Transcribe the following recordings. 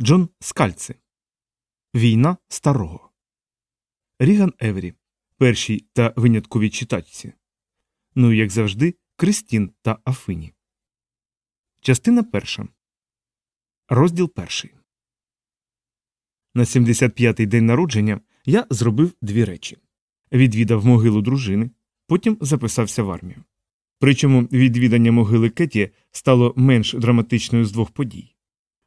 Джон Скальце. Війна старого. Ріган Еврі. Першій та винятковій читачці. Ну як завжди, Кристін та Афині. Частина перша. Розділ перший. На 75-й день народження я зробив дві речі відвідав могилу дружини, потім записався в армію. Причому відвідання могили Кеті стало менш драматичною з двох подій.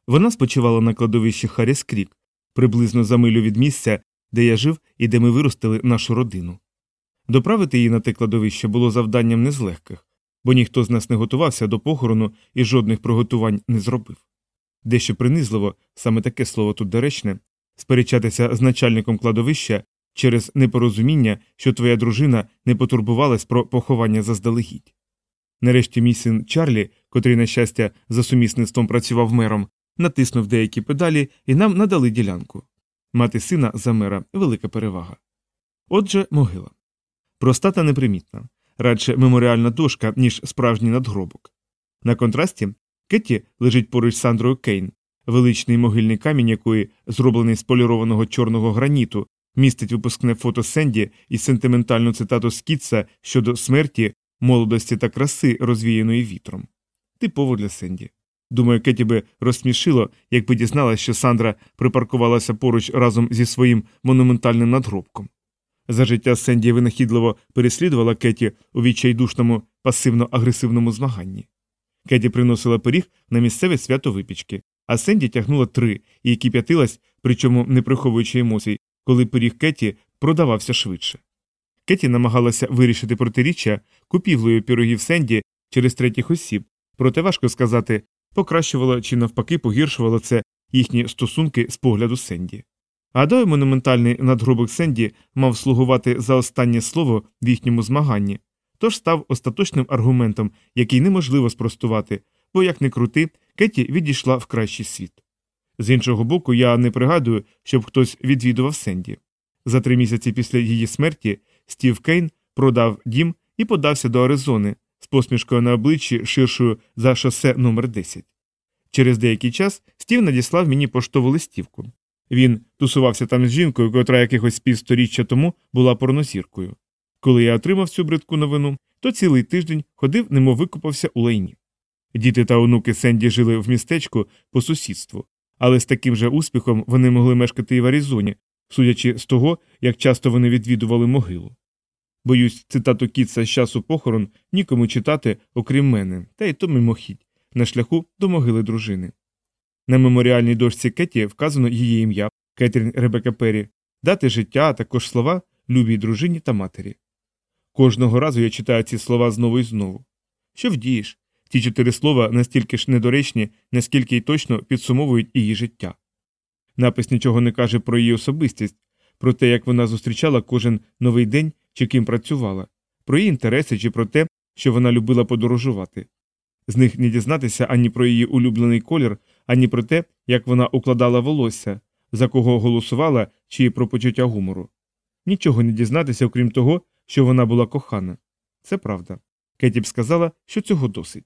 Вона спочивала на кладовищі Харріс Крік, приблизно за милю від місця, де я жив і де ми виростили нашу родину. Доправити її на те кладовище було завданням не з легких, бо ніхто з нас не готувався до похорону і жодних приготувань не зробив. Дещо принизливо, саме таке слово тут доречне, сперечатися з начальником кладовища через непорозуміння, що твоя дружина не потурбувалась про поховання заздалегідь. Нарешті мій син Чарлі, котрий, на щастя, за сумісництвом працював мером, натиснув деякі педалі і нам надали ділянку. Мати сина за мера велика перевага. Отже, могила. Проста та непримітна, радше меморіальна дошка, ніж справжній надгробок. На контрасті Кетті лежить поруч з Сандрою Кейн, величний могильний камінь, якої, зроблений з полірованого чорного граніту, містить випускне фото Сенді і сентиментальну цитату Скітса щодо смерті, молодості та краси, розвіяної вітром. Типово для Сенді. Думаю, Кеті би розсмішило, якби дізналась, що Сандра припаркувалася поруч разом зі своїм монументальним надгробком. За життя Сенді винахідливо переслідувала Кеті у відчайдушному пасивно-агресивному змаганні. Кеті приносила пиріг на місцеве свято випічки, а Сенді тягнула три і кип'ятилась, причому не приховуючи емоцій, коли пиріг Кеті продавався швидше. Кеті намагалася вирішити протиріччя купівлею пірогів Сенді через третіх осіб, проте важко сказати, покращувало чи навпаки погіршувало це їхні стосунки з погляду Сенді. Гадаю, монументальний надгробок Сенді мав слугувати за останнє слово в їхньому змаганні, тож став остаточним аргументом, який неможливо спростувати, бо, як не крути, Кеті відійшла в кращий світ. З іншого боку, я не пригадую, щоб хтось відвідував Сенді. За три місяці після її смерті Стів Кейн продав дім і подався до Аризони з посмішкою на обличчі ширшою за шосе номер 10 Через деякий час Стів надіслав мені поштову листівку. Він тусувався там з жінкою, котра якихось півсторіччя тому була порнозіркою. Коли я отримав цю бридку новину, то цілий тиждень ходив, немов викупався у лайні. Діти та онуки Сенді жили в містечку по сусідству, але з таким же успіхом вони могли мешкати і в Аризоні, судячи з того, як часто вони відвідували могилу. Боюсь, цитату Кітса з часу похорон нікому читати, окрім мене, та й то мимохідь, на шляху до могили дружини. На меморіальній дошці Кеті вказано її ім'я Кетрін Ребека Перрі, дати життя, а також слова любій дружині та матері. Кожного разу я читаю ці слова знову і знову. Що вдієш? Ті чотири слова настільки ж недоречні, наскільки й точно підсумовують її життя. Напис нічого не каже про її особистість, про те, як вона зустрічала кожен новий день чи ким працювала, про її інтереси чи про те, що вона любила подорожувати. З них не дізнатися ані про її улюблений колір, ані про те, як вона укладала волосся, за кого голосувала чи про почуття гумору. Нічого не дізнатися, окрім того, що вона була кохана. Це правда. Кеті б сказала, що цього досить.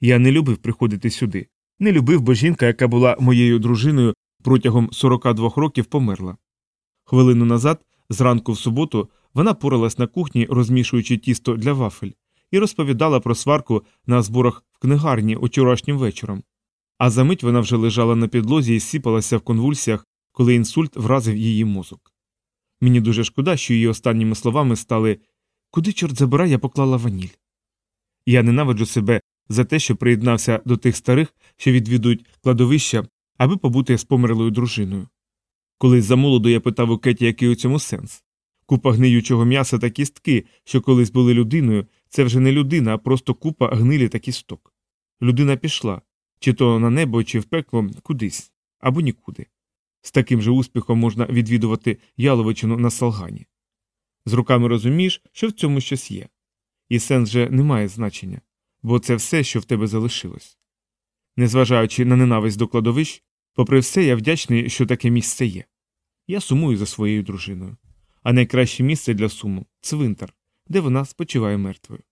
Я не любив приходити сюди, не любив, бо жінка, яка була моєю дружиною протягом 42 років, померла. Хвилину назад, зранку в суботу, вона поралась на кухні, розмішуючи тісто для вафель, і розповідала про сварку на зборах книгарні учорашнім вечором. А за мить вона вже лежала на підлозі і сіпалася в конвульсіях, коли інсульт вразив її мозок. Мені дуже шкода, що її останніми словами стали Куди, чорт забирай, я поклала ваніль. Я ненавиджу себе за те, що приєднався до тих старих, що відвідують кладовища, аби побути з померлою дружиною. Колись за молоду я питав у Кеті, який у цьому сенс. Купа гниючого м'яса та кістки, що колись були людиною, це вже не людина, а просто купа гнилі та кісток. Людина пішла чи то на небо, чи в пекло кудись або нікуди. З таким же успіхом можна відвідувати яловичину на салгані. З руками розумієш, що в цьому щось є. І сенс же не має значення, бо це все, що в тебе залишилось. Незважаючи на ненависть до кладовищ, попри все, я вдячний, що таке місце є. Я сумую за своєю дружиною. А найкраще місце для суму цвинтар, де вона спочиває мертвою.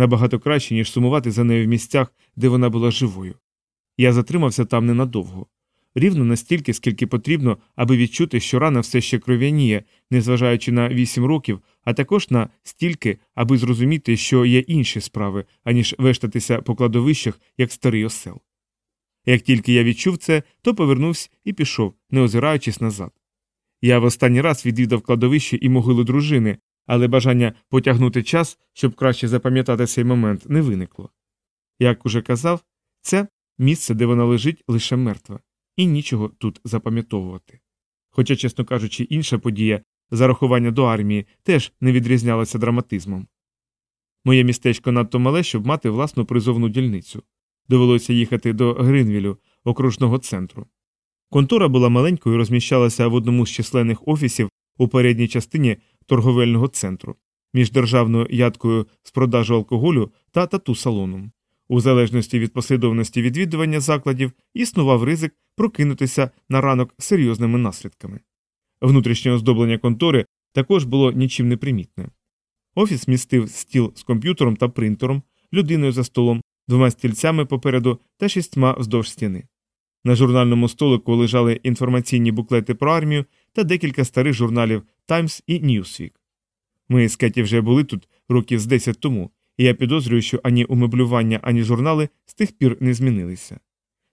Набагато краще, ніж сумувати за нею в місцях, де вона була живою. Я затримався там ненадовго. рівно настільки, скільки потрібно, аби відчути, що рана все ще кров'яніє, незважаючи на 8 років, а також на стільки, аби зрозуміти, що є інші справи, аніж вештатися по кладовищах, як старий осел. Як тільки я відчув це, то повернувся і пішов, не озираючись назад. Я в останній раз відвідав кладовище і могилу дружини, але бажання потягнути час, щоб краще запам'ятати цей момент, не виникло. Як уже казав, це місце, де вона лежить, лише мертва, і нічого тут запам'ятовувати. Хоча, чесно кажучи, інша подія зарахування до армії теж не відрізнялася драматизмом. Моє містечко надто мале, щоб мати власну призовну дільницю. Довелося їхати до Гринвілю, окружного центру. Контора була маленькою і розміщалася в одному з численних офісів у передній частині торговельного центру між державною ядкою з продажу алкоголю та тату салоном. У залежності від послідовності відвідування закладів існував ризик прокинутися на ранок серйозними наслідками. Внутрішнє оздоблення контори також було нічим не примітне. Офіс містив стіл з комп'ютером та принтером, людиною за столом, двома стільцями попереду та шістьма вздовж стіни. На журнальному столику лежали інформаційні буклети про армію та декілька старих журналів Times і Newsweek. Ми з Кеті вже були тут років з 10 тому, і я підозрюю, що ані умеблювання, ані журнали з тих пір не змінилися.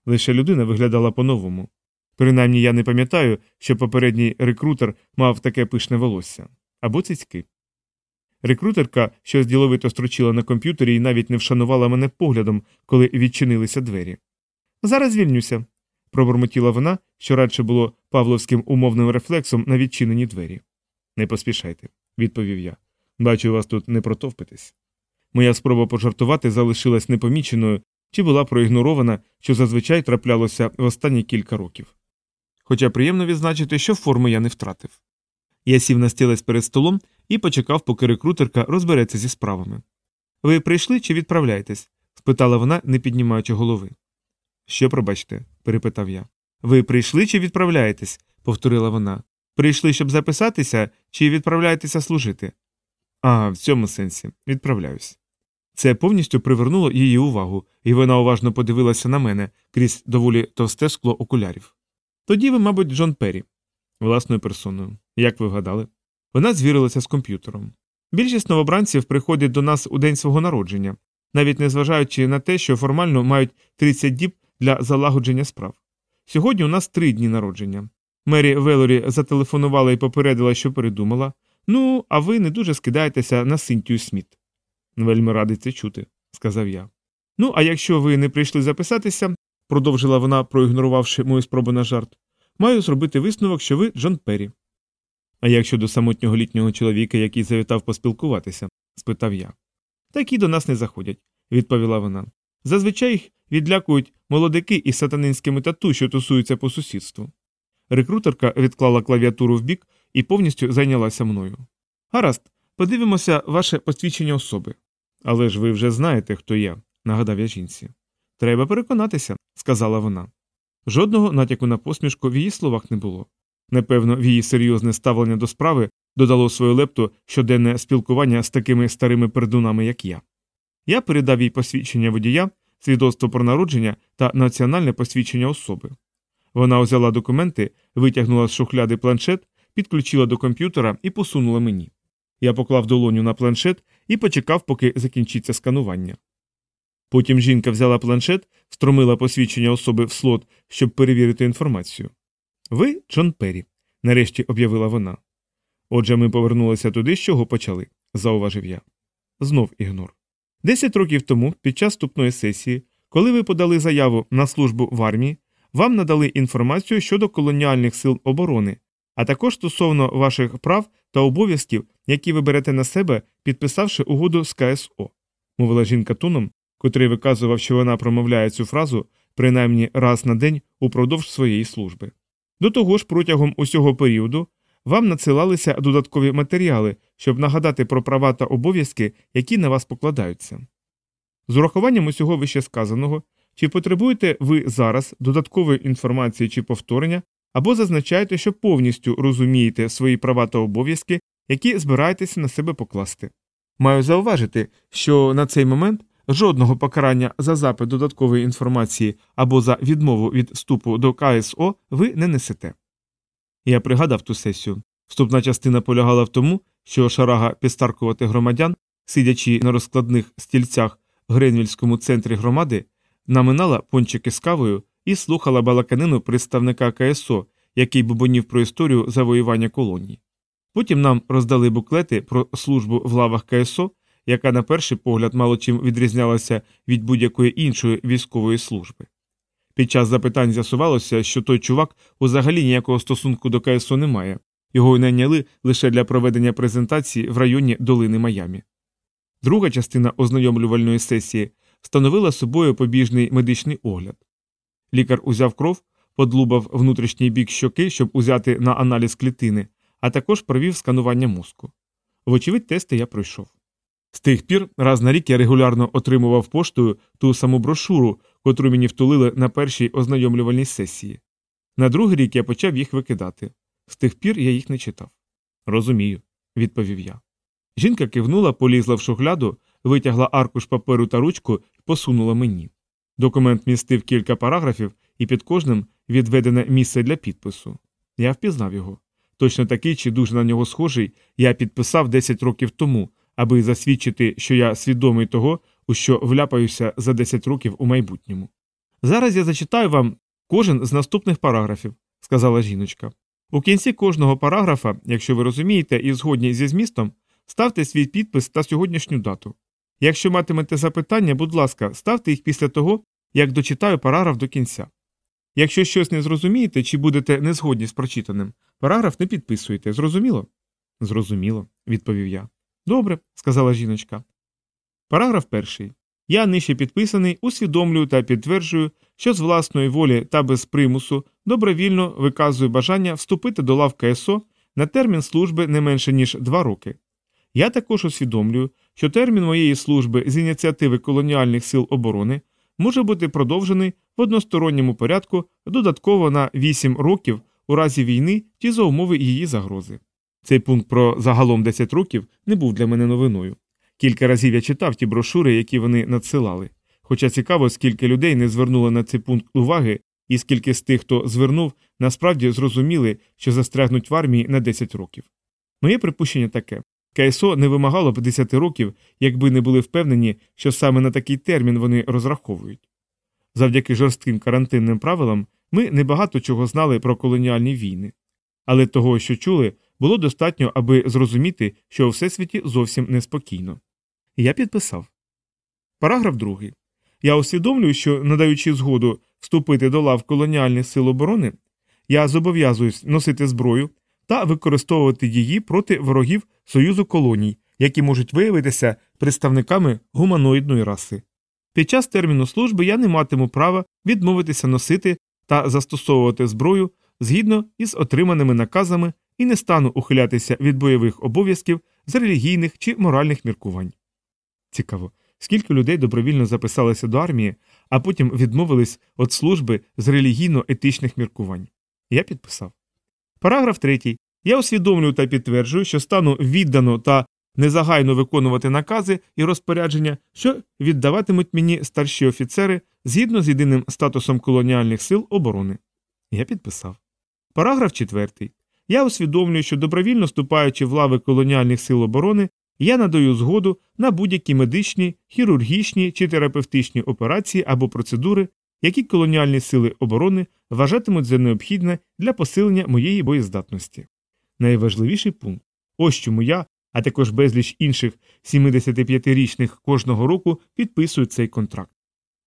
Лише людина виглядала по-новому. Принаймні я не пам'ятаю, що попередній рекрутер мав таке пишне волосся або цицьки. Рекрутерка щось діловито строчила на комп'ютері і навіть не вшанувала мене поглядом, коли відчинилися двері. Зараз звільнюся, пробурмотіла вона, що радше було павловським умовним рефлексом на відчинені двері. Не поспішайте, відповів я. Бачу, вас тут не протовпитись. Моя спроба пожартувати залишилась непоміченою чи була проігнорована, що зазвичай траплялося в останні кілька років. Хоча приємно відзначити, що форми я не втратив. Я сів на стілець перед столом і почекав, поки рекрутерка розбереться зі справами. Ви прийшли чи відправляєтесь? спитала вона, не піднімаючи голови. Що, пробачте? перепитав я. Ви прийшли чи відправляєтесь? повторила вона. Прийшли, щоб записатися, чи відправляєтеся служити? А, в цьому сенсі, відправляюсь. Це повністю привернуло її увагу, і вона уважно подивилася на мене крізь доволі товсте скло окулярів. Тоді ви, мабуть, Джон Перрі. Власною персоною. Як ви вгадали? Вона звірилася з комп'ютером. Більшість новобранців приходять до нас у день свого народження, навіть незважаючи на те, що формально мають 30 діб для залагодження справ. Сьогодні у нас три дні народження. Мері Велорі зателефонувала і попередила, що передумала. Ну, а ви не дуже скидаєтеся на Синтію Сміт. Вельми радий це чути, сказав я. Ну, а якщо ви не прийшли записатися, продовжила вона, проігнорувавши мою спробу на жарт, маю зробити висновок, що ви Джон Перрі. А як щодо самотнього літнього чоловіка, який завітав поспілкуватися? спитав я. Такі до нас не заходять, відповіла вона. Зазвичай їх відлякують молодики із сатанинськими тату, що тусуються по сусідству. Рекрутерка відклала клавіатуру вбік і повністю зайнялася мною. Гаразд, подивимося ваше посвідчення особи. Але ж ви вже знаєте, хто я, нагадав я жінці. Треба переконатися, сказала вона. Жодного натяку на посмішку в її словах не було. Напевно, в її серйозне ставлення до справи додало свою лепту щоденне спілкування з такими старими пердунами, як я. Я передав їй посвідчення водія, свідоцтво про народження та національне посвідчення особи. Вона взяла документи, витягнула з шухляди планшет, підключила до комп'ютера і посунула мені. Я поклав долоню на планшет і почекав, поки закінчиться сканування. Потім жінка взяла планшет, встромила посвідчення особи в слот, щоб перевірити інформацію. Ви Джон Перрі, нарешті об'явила вона. Отже, ми повернулися туди, з чого почали, зауважив я. Знов ігнор. Десять років тому, під час вступної сесії, коли ви подали заяву на службу в армії, вам надали інформацію щодо колоніальних сил оборони, а також стосовно ваших прав та обов'язків, які ви берете на себе, підписавши угоду з КСО, мовила жінка тоном, котрий виказував, що вона промовляє цю фразу принаймні раз на день упродовж своєї служби. До того ж, протягом усього періоду вам надсилалися додаткові матеріали, щоб нагадати про права та обов'язки, які на вас покладаються. З урахуванням усього вище сказаного, чи потребуєте ви зараз додаткової інформації чи повторення, або зазначаєте, що повністю розумієте свої права та обов'язки, які збираєтеся на себе покласти. Маю зауважити, що на цей момент жодного покарання за запит додаткової інформації або за відмову від вступу до КСО ви не несете. Я пригадав ту сесію. Вступна частина полягала в тому, що шарага підстаркувати громадян, сидячи на розкладних стільцях в Гренвільському центрі громади, наминала пончики з кавою і слухала балаканину представника КСО, який бубонів про історію завоювання колоній. Потім нам роздали буклети про службу в лавах КСО, яка на перший погляд мало чим відрізнялася від будь-якої іншої військової служби. Під час запитань з'ясувалося, що той чувак взагалі ніякого стосунку до КСО не має, його й найняли лише для проведення презентації в районі долини Майамі. Друга частина ознайомлювальної сесії становила собою побіжний медичний огляд. Лікар узяв кров, подлубав внутрішній бік щоки, щоб узяти на аналіз клітини, а також провів сканування мозку. Вочевидь, тести я пройшов. З тих пір раз на рік я регулярно отримував поштою ту саму брошуру, котру мені втулили на першій ознайомлювальній сесії. На другий рік я почав їх викидати. З тих пір я їх не читав. Розумію, відповів я. Жінка кивнула, полізла в шухляду, витягла аркуш паперу та ручку і посунула мені. Документ містив кілька параграфів, і під кожним відведене місце для підпису. Я впізнав його. Точно такий чи дуже на нього схожий, я підписав 10 років тому, аби засвідчити, що я свідомий того, у що вляпаюся за 10 років у майбутньому. Зараз я зачитаю вам кожен з наступних параграфів, сказала жіночка. У кінці кожного параграфа, якщо ви розумієте і згодні зі змістом, ставте свій підпис та сьогоднішню дату. Якщо матимете запитання, будь ласка, ставте їх після того, як дочитаю параграф до кінця. Якщо щось не зрозумієте чи будете не згодні з прочитаним, параграф не підписуєте, зрозуміло? Зрозуміло, відповів я. Добре, сказала жіночка. Параграф перший. Я нижче підписаний, усвідомлюю та підтверджую, що з власної волі та без примусу добровільно виказую бажання вступити до лав КСО на термін служби не менше ніж два роки. Я також усвідомлюю, що термін моєї служби з ініціативи колоніальних сил оборони може бути продовжений в односторонньому порядку додатково на 8 років у разі війни чи за умови її загрози. Цей пункт про загалом 10 років не був для мене новиною. Кілька разів я читав ті брошури, які вони надсилали. Хоча цікаво, скільки людей не звернуло на цей пункт уваги, і скільки з тих, хто звернув, насправді зрозуміли, що застрягнуть в армії на 10 років. Моє припущення таке КСО не вимагало б 10 років, якби не були впевнені, що саме на такий термін вони розраховують. Завдяки жорстким карантинним правилам ми небагато чого знали про колоніальні війни, але того, що чули, було достатньо, аби зрозуміти, що у всесвіті зовсім неспокійно. Я підписав. Параграф другий. Я усвідомлюю, що, надаючи згоду вступити до лав колоніальних сил оборони, я зобов'язуюсь носити зброю та використовувати її проти ворогів Союзу колоній, які можуть виявитися представниками гуманоїдної раси. Під час терміну служби я не матиму права відмовитися носити та застосовувати зброю згідно із отриманими наказами і не стану ухилятися від бойових обов'язків з релігійних чи моральних міркувань. Цікаво, скільки людей добровільно записалися до армії, а потім відмовились від служби з релігійно-етичних міркувань. Я підписав. Параграф 3. Я усвідомлюю та підтверджую, що стану віддано та незагайно виконувати накази і розпорядження, що віддаватимуть мені старші офіцери згідно з єдиним статусом колоніальних сил оборони. Я підписав. Параграф 4. Я усвідомлюю, що добровільно вступаючи в лави колоніальних сил оборони, я надаю згоду на будь-які медичні, хірургічні чи терапевтичні операції або процедури, які колоніальні сили оборони вважатимуть за необхідне для посилення моєї боєздатності. Найважливіший пункт ось чому я, а також безліч інших 75-річних кожного року підписують цей контракт.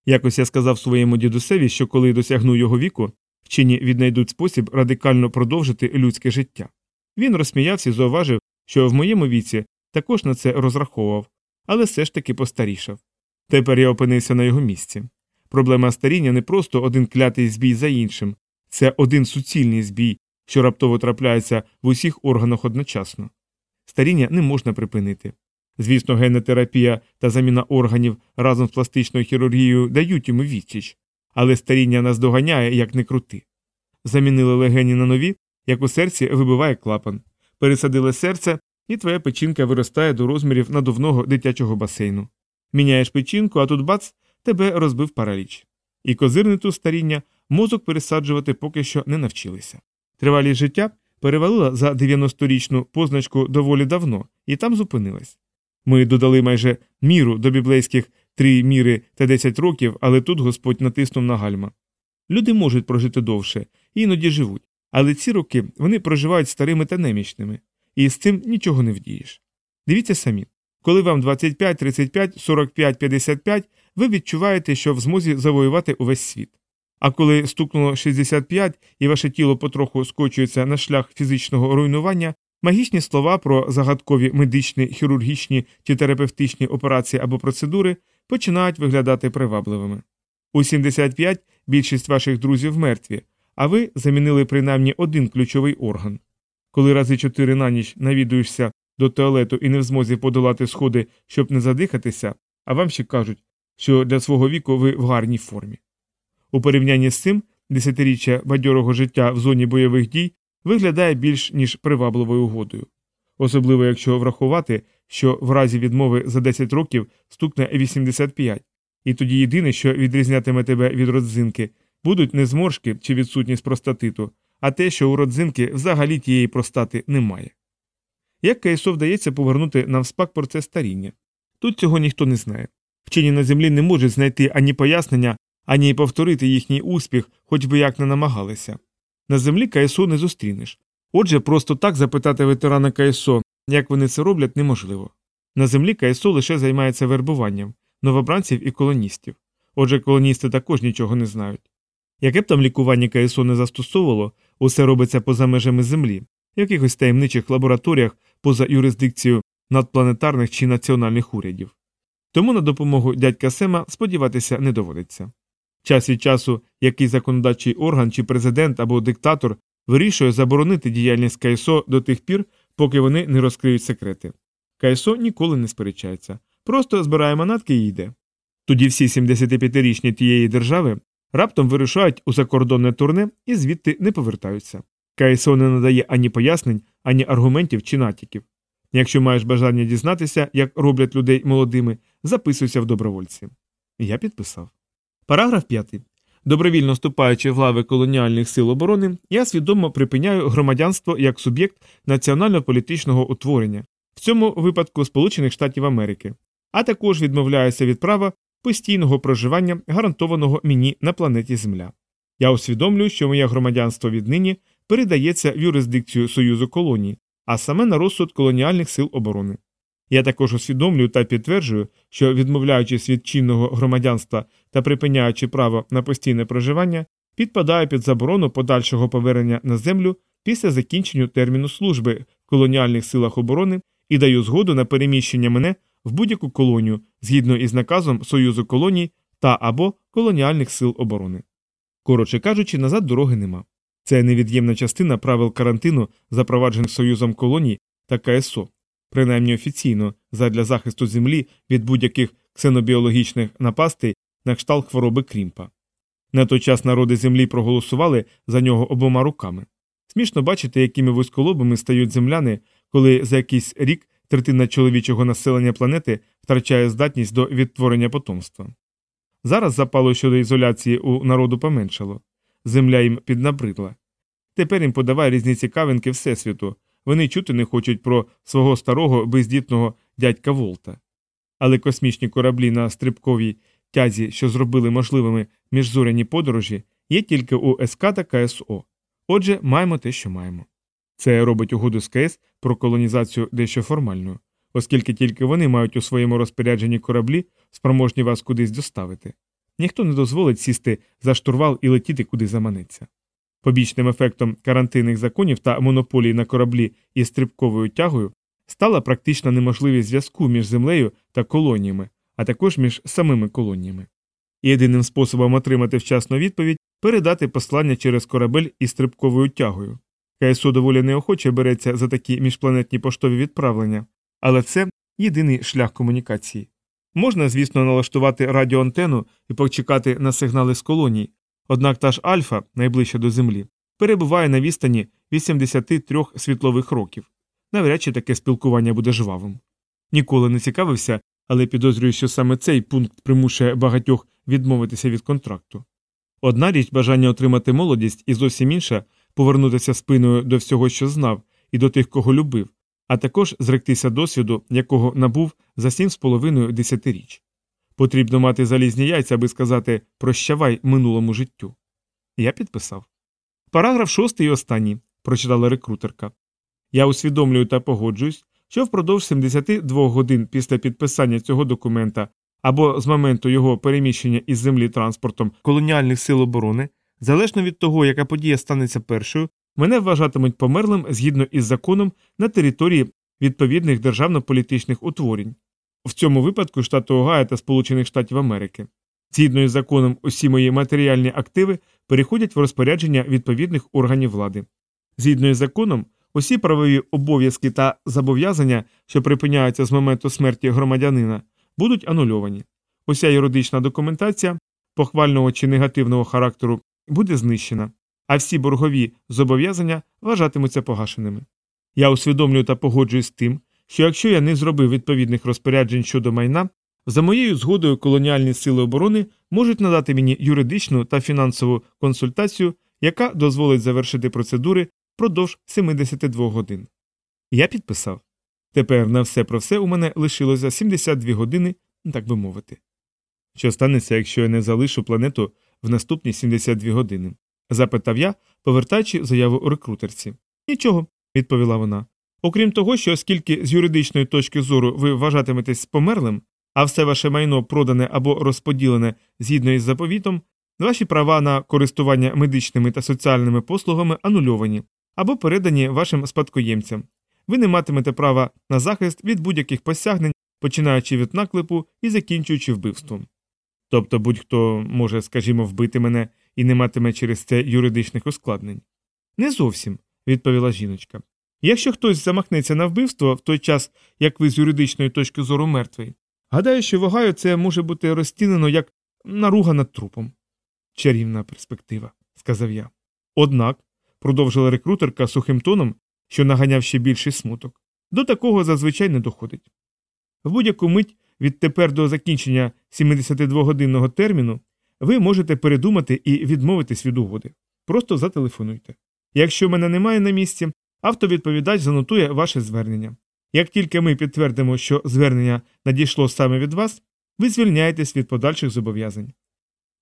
Якось я сказав своєму дідусеві, що коли досягну його віку, вчені віднайдуть спосіб радикально продовжити людське життя. Він розсміявся і зауважив, що в моєму віці також на це розраховував, але все ж таки постарішав. Тепер я опинився на його місці. Проблема старіння не просто один клятий збій за іншим, це один суцільний збій, що раптово трапляється в усіх органах одночасно. Старіння не можна припинити. Звісно, генотерапія та заміна органів разом з пластичною хірургією дають йому відсіч, але старіння нас доганяє, як не крути. Замінили легені на нові, як у серці вибиває клапан, пересадили серце, і твоя печінка виростає до розмірів надувного дитячого басейну. Міняєш печінку, а тут бац, тебе розбив параліч. І козирниту старіння мозок пересаджувати поки що не навчилися. Тривалість життя перевалила за 90-річну позначку доволі давно і там зупинилась. Ми додали майже міру до біблейських три міри та 10 років, але тут Господь натиснув на гальма. Люди можуть прожити довше, іноді живуть, але ці роки вони проживають старими та немічними, і з цим нічого не вдієш. Дивіться самі, коли вам 25, 35, 45, 55, ви відчуваєте, що в змозі завоювати увесь світ. А коли стукнуло 65 і ваше тіло потроху скочується на шлях фізичного руйнування, магічні слова про загадкові медичні, хірургічні чи терапевтичні операції або процедури починають виглядати привабливими. У 75 більшість ваших друзів мертві, а ви замінили принаймні один ключовий орган. Коли рази чотири на ніч навідуєшся до туалету і не в змозі подолати сходи, щоб не задихатися, а вам ще кажуть, що для свого віку ви в гарній формі. У порівнянні з цим десятиріччя бадьорого життя в зоні бойових дій виглядає більш ніж привабливою угодою, особливо якщо врахувати, що в разі відмови за 10 років стукне 85, і тоді єдине, що відрізнятиме тебе від родзинки, будуть не зморшки чи відсутність простатиту, а те, що у родзинки взагалі тієї простати немає. Як КСО вдається повернути навспак про це старіння? Тут цього ніхто не знає. Вчені на землі не можуть знайти ані пояснення, ані повторити їхній успіх, хоч би як не намагалися. На землі КСО не зустрінеш. Отже, просто так запитати ветерана КСО, як вони це роблять, неможливо. На землі КСО лише займається вербуванням новобранців і колоністів. Отже, колоністи також нічого не знають. Яке б там лікування КСО не застосовувало, усе робиться поза межами землі, в якихось таємничих лабораторіях поза юрисдикцією надпланетарних чи національних урядів. Тому на допомогу дядька Сема сподіватися не доводиться. Час від часу який законодавчий орган чи президент або диктатор вирішує заборонити діяльність КСО до тих пір, поки вони не розкриють секрети. КСО ніколи не сперечається, просто збирає манатки і йде. Тоді всі 75-річні тієї держави раптом вирушають у закордонне турне і звідти не повертаються. КСО не надає ані пояснень, ані аргументів чи натяків. Якщо маєш бажання дізнатися, як роблять людей молодими, записуйся в добровольці. Я підписав. Параграф 5. Добровільно вступаючи в лави колоніальних сил оборони, я свідомо припиняю громадянство як суб'єкт національно-політичного утворення, в цьому випадку Сполучених Штатів Америки, а також відмовляюся від права постійного проживання, гарантованого мені на планеті Земля. Я усвідомлюю, що моє громадянство віднині передається в юрисдикцію Союзу колоній, а саме на розсуд колоніальних сил оборони. Я також усвідомлюю та підтверджую, що, відмовляючись від чинного громадянства та припиняючи право на постійне проживання, підпадаю під заборону подальшого повернення на землю після закінчення терміну служби в колоніальних силах оборони і даю згоду на переміщення мене в будь-яку колонію згідно із наказом Союзу колоній та або колоніальних сил оборони. Коротше кажучи, назад дороги нема. Це невід'ємна частина правил карантину, запроваджених Союзом колоній та КСО, принаймні офіційно, задля захисту землі від будь-яких ксенобіологічних напастей на кшталт хвороби крімпа. На той час народи землі проголосували за нього обома руками. Смішно бачити, якими вузьколобами стають земляни, коли за якийсь рік третина чоловічого населення планети втрачає здатність до відтворення потомства. Зараз запалу щодо ізоляції у народу поменшало, земля їм піднабридла. Тепер їм подавай різні цікавинки Всесвіту, вони чути не хочуть про свого старого бездітного дядька Волта. Але космічні кораблі на стрибковій тязі, що зробили можливими міжзоряні подорожі, є тільки у СК та КСО. Отже, маємо те, що маємо. Це робить угоду з КС про колонізацію дещо формальною, оскільки тільки вони мають у своєму розпорядженні кораблі, спроможні вас кудись доставити. Ніхто не дозволить сісти за штурвал і летіти куди заманеться. Побічним ефектом карантинних законів та монополії на кораблі із стрибковою тягою стала практична неможливість зв'язку між землею та колоніями, а також між самими колоніями. Єдиним способом отримати вчасну відповідь передати послання через корабель із стрибковою тягою. КСО доволі неохоче береться за такі міжпланетні поштові відправлення, але це єдиний шлях комунікації. Можна, звісно, налаштувати радіоантенну і почекати на сигнали з колоній, однак та ж Альфа, найближча до Землі, перебуває на відстані 83 світлових років. Навряд чи таке спілкування буде жвавим. Ніколи не цікавився, але підозрюю, що саме цей пункт примушує багатьох відмовитися від контракту. Одна річ бажання отримати молодість, і зовсім інша повернутися спиною до всього, що знав, і до тих, кого любив, а також зректися досвіду, якого набув за сім з половиною десятиріч. Потрібно мати залізні яйця, аби сказати прощавай минулому життю. Я підписав. Параграф шостий і останній, прочитала рекрутерка. Я усвідомлюю та погоджуюсь, що впродовж 72 годин після підписання цього документа або з моменту його переміщення із землі транспортом колоніальних сил оборони, залежно від того, яка подія станеться першою, мене вважатимуть померлим згідно із законом на території відповідних державно-політичних утворень, в цьому випадку штату Огайо та Сполучених Штатів Америки. Згідно із законом, усі мої матеріальні активи переходять в розпорядження відповідних органів влади. Згідно із законом, усі правові обов'язки та зобов'язання, що припиняються з моменту смерті громадянина, будуть анульовані. Уся юридична документація похвального чи негативного характеру буде знищена, а всі боргові зобов'язання вважатимуться погашеними. Я усвідомлюю та погоджуюсь з тим, що якщо я не зробив відповідних розпоряджень щодо майна, за моєю згодою колоніальні сили оборони можуть надати мені юридичну та фінансову консультацію, яка дозволить завершити процедури впродовж 72 годин. Я підписав. Тепер на все про все у мене лишилося 72 години, так би мовити. Що станеться, якщо я не залишу планету в наступні 72 години? запитав я, повертаючи заяву у рекрутерці. Нічого, відповіла вона. Окрім того, що оскільки з юридичної точки зору ви вважатиметесь померлим, а все ваше майно продане або розподілене згідно із заповітом, ваші права на користування медичними та соціальними послугами анульовані або передані вашим спадкоємцям. Ви не матимете права на захист від будь-яких посягнень, починаючи від наклепу і закінчуючи вбивством. Тобто будь-хто може, скажімо, вбити мене і не матиме через це юридичних ускладнень. Не зовсім, відповіла жіночка. Якщо хтось замахнеться на вбивство в той час, як ви з юридичної точки зору мертвий, гадаю, що вагаю це може бути розцінено як наруга над трупом. Чарівна перспектива, сказав я. Однак, продовжила рекрутерка сухим тоном, що наганяв ще більший смуток, до такого зазвичай не доходить. В будь-яку мить відтепер до закінчення 72-годинного терміну ви можете передумати і відмовитись від угоди. Просто зателефонуйте. Якщо мене немає на місці, автовідповідач занотує ваше звернення. Як тільки ми підтвердимо, що звернення надійшло саме від вас, ви звільняєтесь від подальших зобов'язань.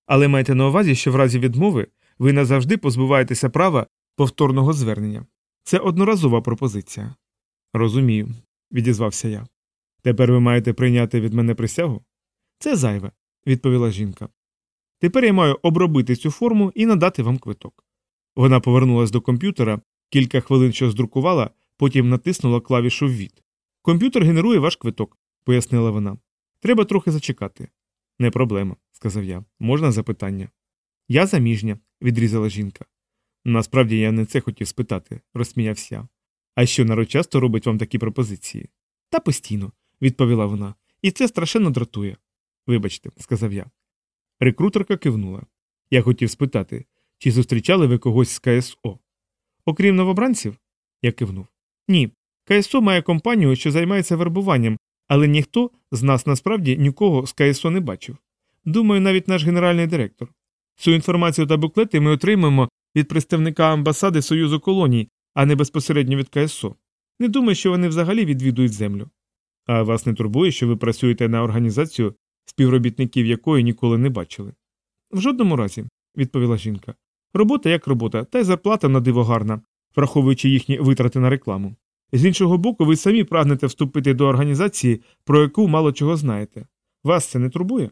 Але майте на увазі, що в разі відмови ви назавжди позбуваєтеся права повторного звернення. Це одноразова пропозиція. Розумію, відізвався я. Тепер ви маєте прийняти від мене присягу? Це зайве, відповіла жінка. Тепер я маю обробити цю форму і надати вам квиток. Вона повернулася до комп'ютера, кілька хвилин щось друкувала, потім натиснула клавішу ввід. Комп'ютер генерує ваш квиток, пояснила вона. Треба трохи зачекати. Не проблема, сказав я. Можна запитання? Я заміжня, відрізала жінка. Насправді я не це хотів спитати, розсміявся. А що народ часто робить вам такі пропозиції? Та постійно, відповіла вона, і це страшенно дратує. Вибачте, сказав я. Рекрутерка кивнула. Я хотів спитати, чи зустрічали ви когось з КСО? Окрім новобранців? Я кивнув. Ні. КСО має компанію, що займається вербуванням, але ніхто з нас насправді нікого з КСО не бачив. Думаю, навіть наш генеральний директор. Цю інформацію та буклети ми отримаємо від представника амбасади Союзу колоній, а не безпосередньо від КСО. Не думаю, що вони взагалі відвідують землю. А вас не турбує, що ви працюєте на організацію, співробітників якої ніколи не бачили? В жодному разі, відповіла жінка. Робота як робота, та й зарплата на диво гарна, враховуючи їхні витрати на рекламу. З іншого боку, ви самі прагнете вступити до організації, про яку мало чого знаєте. Вас це не турбує?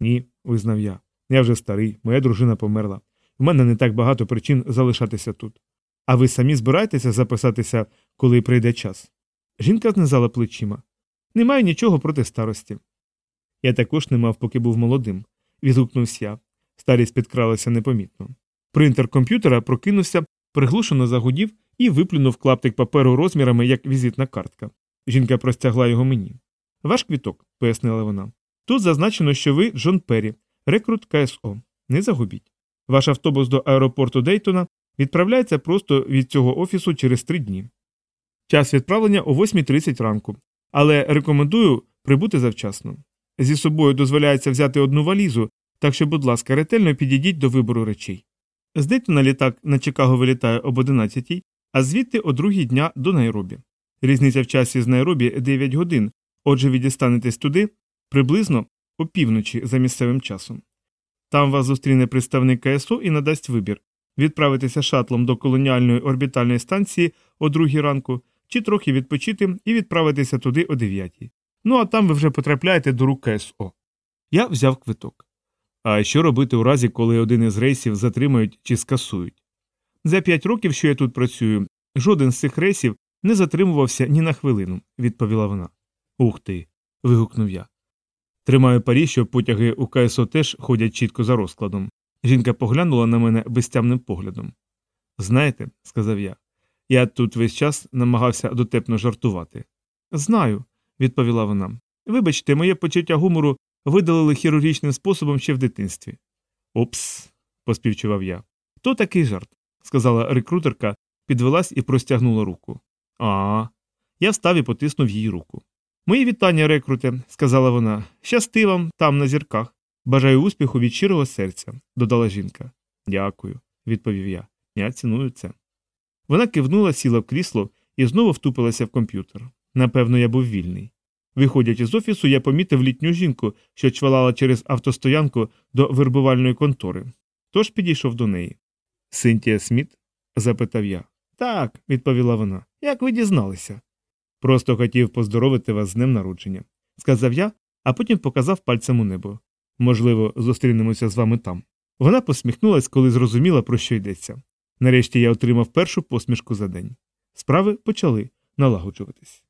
Ні, визнав я. Я вже старий, моя дружина померла. У мене не так багато причин залишатися тут. А ви самі збираєтеся записатися, коли прийде час? Жінка знизала плечима. Не маю нічого проти старості. Я також не мав, поки був молодим, відгукнувся я. Старість підкралася непомітно. Принтер комп'ютера прокинувся, приглушено загудів і виплюнув клаптик паперу розмірами, як візитна картка. Жінка простягла його мені. Ваш квіток, пояснила вона. Тут зазначено, що ви Джон Перрі, рекрут КСО. Не загубіть. Ваш автобус до аеропорту Дейтона відправляється просто від цього офісу через три дні. Час відправлення о 8.30 ранку. Але рекомендую прибути завчасно. Зі собою дозволяється взяти одну валізу, так що, будь ласка, ретельно підійдіть до вибору речей. З Дейтона літак на Чикаго вилітає об 11 а звідти о другій дня до Найробі. Різниця в часі з Найробі 9 годин, отже, ви дістанетесь туди приблизно опівночі за місцевим часом. Там вас зустріне представник КСО і надасть вибір відправитися шатлом до колоніальної орбітальної станції о другій ранку, чи трохи відпочити і відправитися туди о дев'ятій. Ну а там ви вже потрапляєте до рук КСО. Я взяв квиток. А що робити у разі, коли один із рейсів затримають чи скасують? За п'ять років, що я тут працюю, жоден з цих рейсів не затримувався ні на хвилину, відповіла вона. Ух ти. вигукнув я. Тримаю парі, що потяги у КСО теж ходять чітко за розкладом. Жінка поглянула на мене безтямним поглядом. Знаєте, сказав я, я тут весь час намагався дотепно жартувати. Знаю, відповіла вона. Вибачте, моє почуття гумору видалили хірургічним способом ще в дитинстві. Опс, поспівчував я. То такий жарт, сказала рекрутерка, підвелась і простягнула руку. А. Я встав і потиснув їй руку. Мої вітання, рекруте, сказала вона. Щасти вам там на зірках. Бажаю успіху від щирого серця, додала жінка. Дякую, відповів я. Я ціную це. Вона кивнула, сіла в крісло і знову втупилася в комп'ютер. Напевно, я був вільний. Виходячи з офісу, я помітив літню жінку, що чвалала через автостоянку до вербувальної контори. Тож підійшов до неї. Синтія Сміт? запитав я. Так, відповіла вона. Як ви дізналися? Просто хотів поздоровити вас з днем народження, сказав я, а потім показав пальцем у небо. Можливо, зустрінемося з вами там. Вона посміхнулась, коли зрозуміла, про що йдеться. Нарешті я отримав першу посмішку за день. Справи почали налагоджуватись.